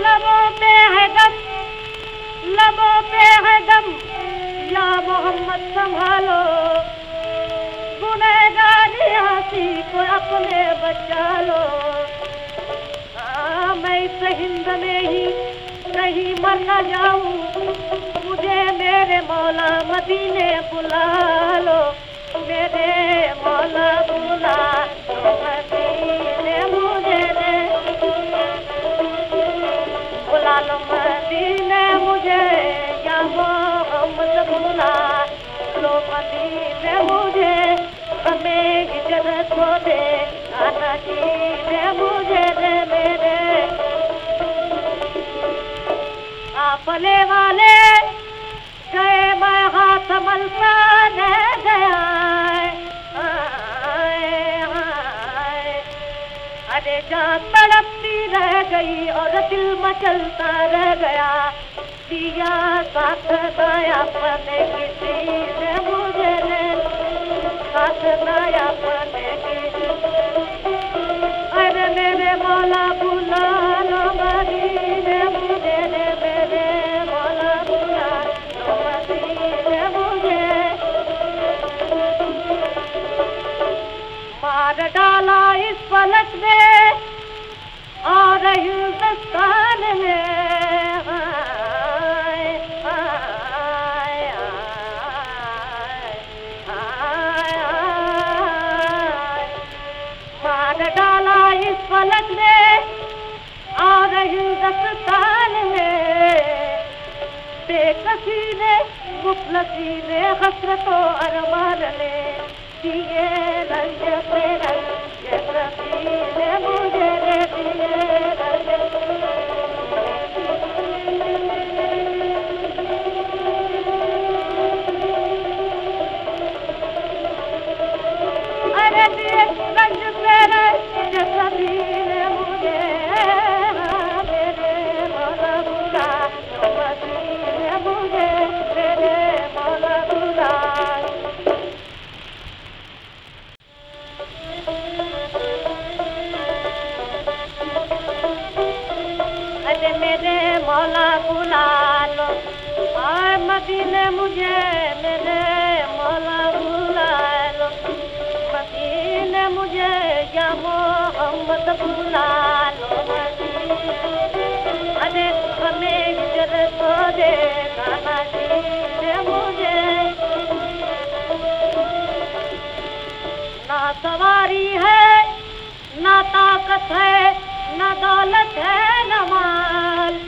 لبوں پہ ہے دم، لبوں پہ ہے دم۔ یا محمد سنبھالو۔ گنہگاری ہنسی کو اپنے بچا لو۔ ہاں، میں اس ہند میں ہی کہیں مر نہ جاؤں۔ مجھے میرے مولا مدینے بلا لو۔ میرے مولا ہجرت والے گئے میں ہاتھ ملتا رہ گیا ارے جان تڑپتی رہ گئی اور دل مچلتا رہ گیا دیا ساتھ دایا پنے کسی ڈالا اس پلک میں اور ہندوستان میں مار ڈالا اس فلک میں اور ہندوستان میں بے کسی نے مفلسی نے حسرت و ارمان نے دیے رنگ پہ رنگ یہ رفیع نے مجھے دیے رنگ ارے رنگ مولا بلا مجھے لو آئے مدینے مجھے میرے مولا بلا لو۔ مدینے مجھے یا سواری ہے نہ طاقت ہے نہ دولت ہے نہ مال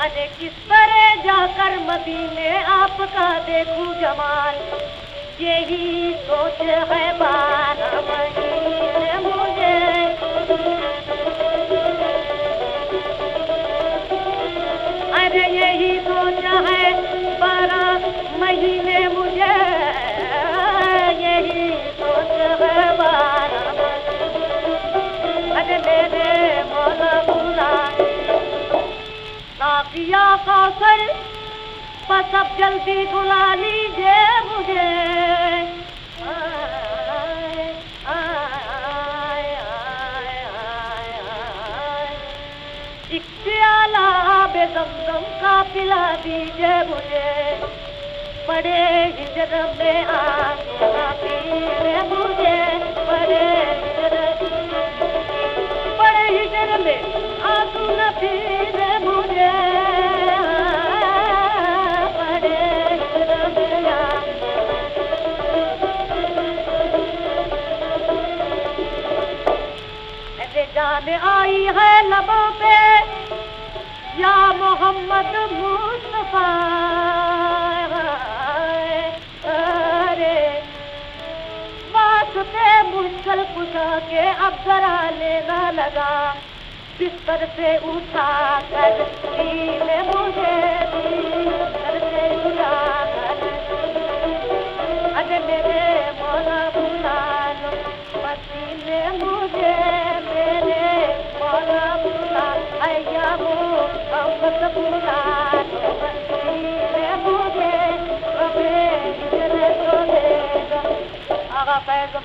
ارے کس طرح جا کر مدینے آپ کا دیکھوں جمال؟ یہی سوچ ہے بارہ مہینے مجھے ارے یہی سوچ ہے بارہ مہینے مجھے یہی سوچ ہے بارہ ارے میرے مولا بلا کا سر بس اب جلدی بلا لیجیے مجھے۔ آئے، آئے، دم کا پلا دیجیے مجھے۔ بڑے جنم میں آ جان آئی ہے لبوں پہ۔ یا محمد مصطفیٰ۔ ارے واسطے مشکل کشا کے اب ذرا لینا لگا۔ بستر سے اٹھا کر دین مجھے بستر سے اٹھا کر۔ ارے میرے مولا بلا لو مدینے مجھے آغا فیض